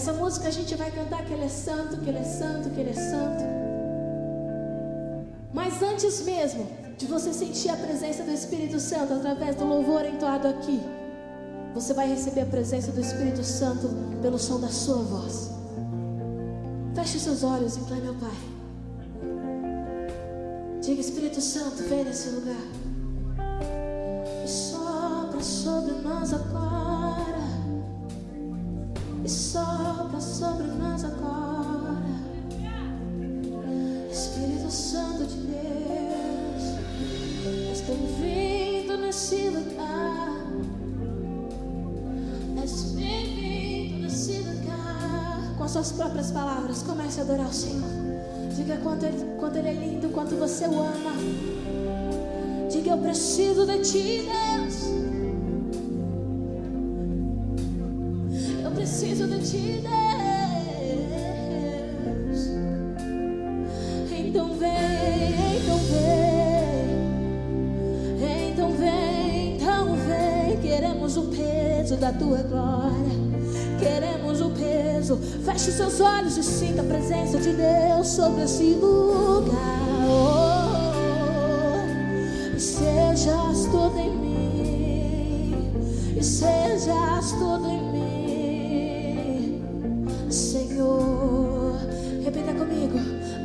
Essa música a gente vai cantar que Ele é santo, que Ele é santo, que Ele é santo. Mas antes mesmo de você sentir a presença do Espírito Santo através do louvor entoado aqui, você vai receber a presença do Espírito Santo pelo som da sua voz. Feche seus olhos e clame ao Pai. Diga, Espírito Santo, vem nesse lugar. E sopra sobre nós agora. Sopra sobre nós agora. Espírito Santo de Deus, és bem-vindo nesse lugar. És bem-vindo nesse lugar. Com as suas próprias palavras, comece a adorar o Senhor. Diga quanto ele, quanto ele é lindo, quanto você o ama. Diga eu preciso de ti, Deus. Preciso de ti, Deus. Então vem, então vem. Então vem, então vem. Queremos o peso da tua glória. Queremos o peso. Feche seus olhos e sinta a presença de Deus sobre esse lugar. Oh, e sejas tudo em mim. E sejas tudo em mim.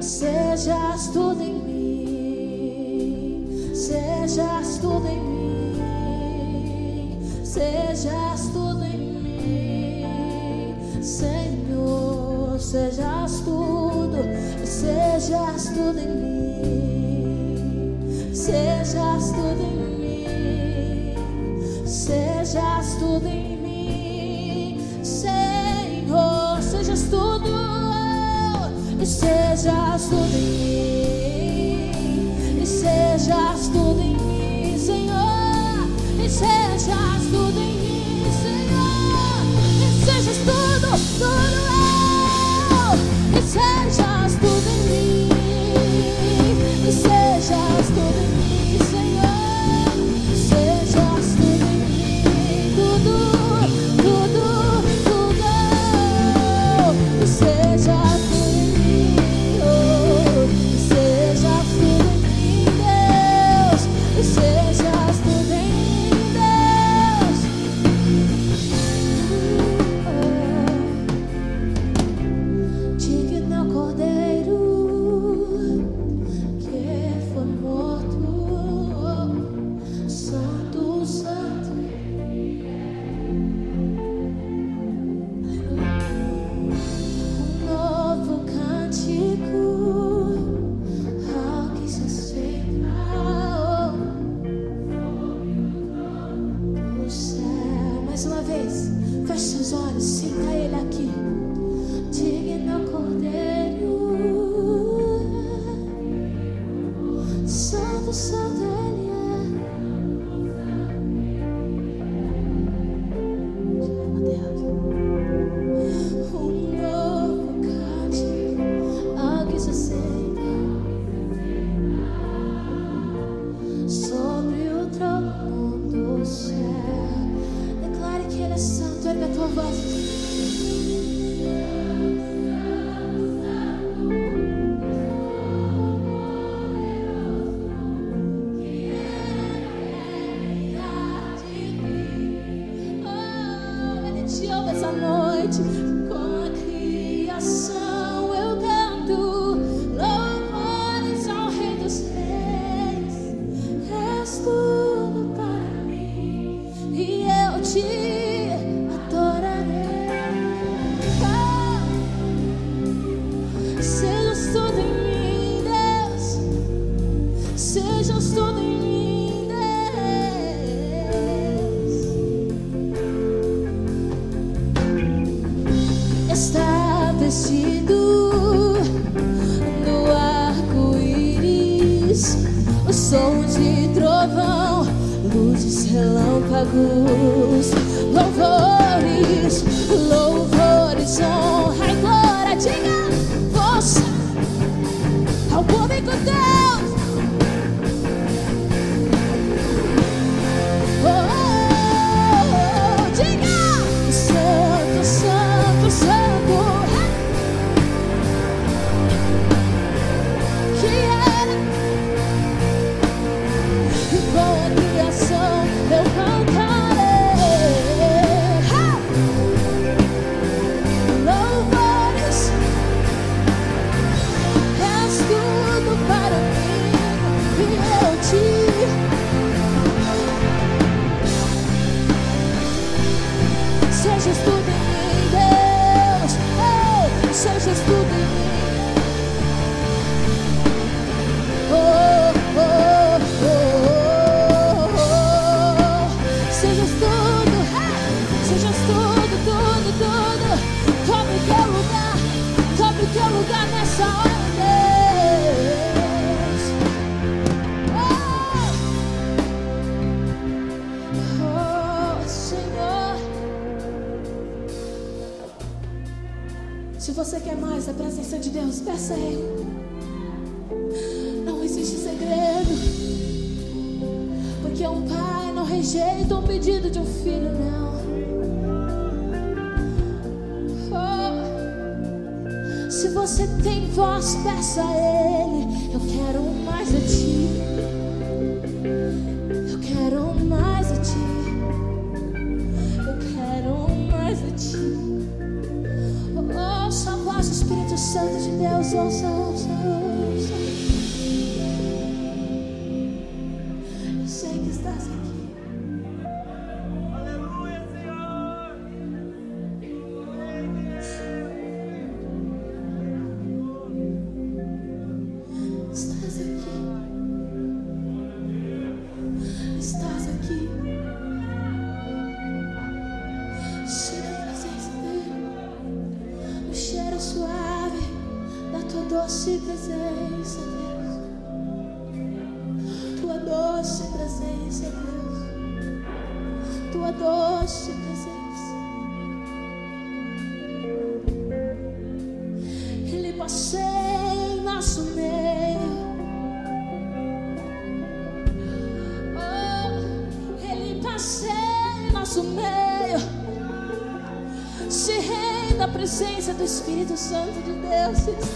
Sejas tudo em mim. Sejas tudo em mim. Sejas tudo em mim. Senhor, sejas tudo. Sejas tudo em mim. Sejas tudo em mim. Sejas tudo em mim. Sejas tudo em mim. E sejas tudo em mim, Senhor. E sejas tudo em mim, essa noite. Vestido no arco-íris, o som de trovão, luzes, relâmpagos, louvores, louvores, honra lugar nessa hora, Deus. Oh, oh, Senhor. Se você quer mais a presença de Deus, peça Ele. Não existe segredo. Porque um pai não rejeita um pedido de um filho, não. se você tem voz, peça a Ele. Eu quero mais de ti. Eu quero mais de ti. Eu quero mais de ti. Oh, ouça a voz do Espírito Santo de Deus. Ouça, ouça, ouça. tua doce presença. Ele passei em nosso meio. Oh, ele passei em nosso meio. Se renda da presença do Espírito Santo de Deus.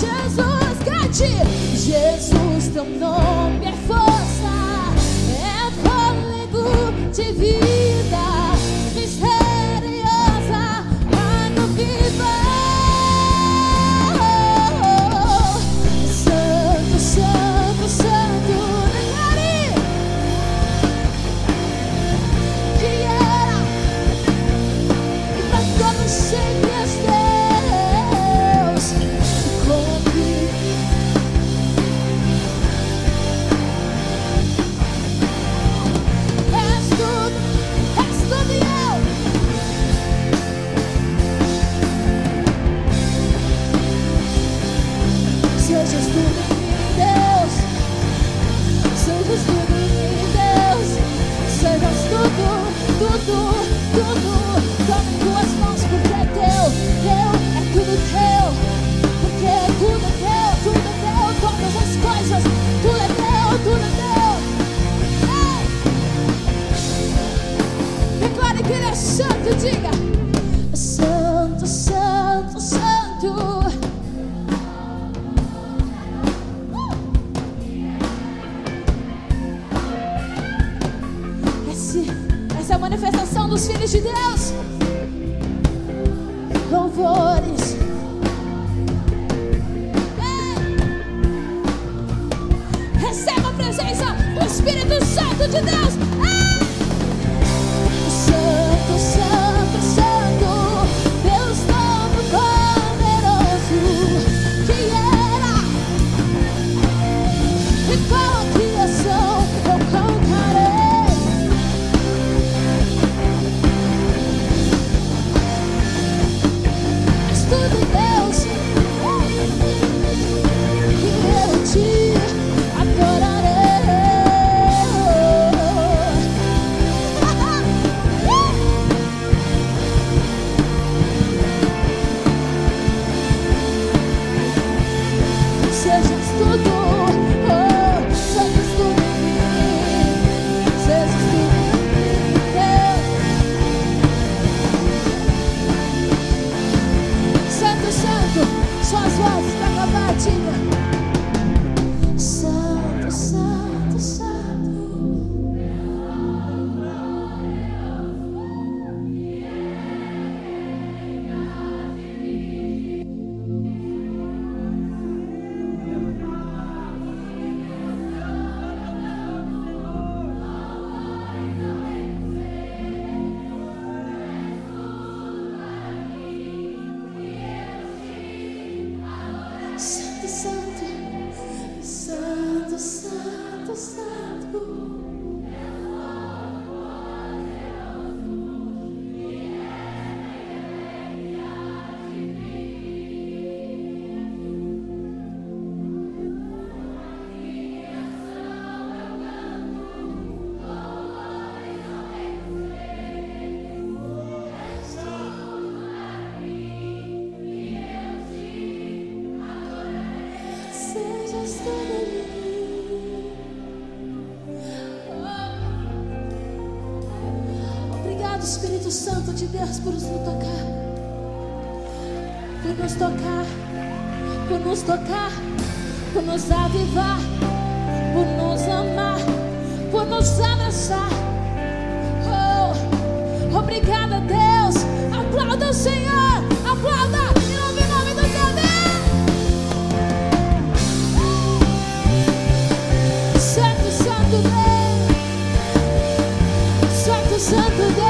Jesus, cante. Jesus, teu nome é força, é fôlego divino. Essa é a manifestação dos filhos de Deus. Louvores. Ei. Receba a presença do Espírito Santo de Deus. É. Santo, Santo. tudo. Deus por nos tocar. Por nos tocar. Por nos tocar. Por nos avivar. Por nos amar. Por nos abraçar. Oh, obrigada, Deus. Aplauda o Senhor. Aplauda. Do. Santo, Santo Deus. Santo, Santo Deus.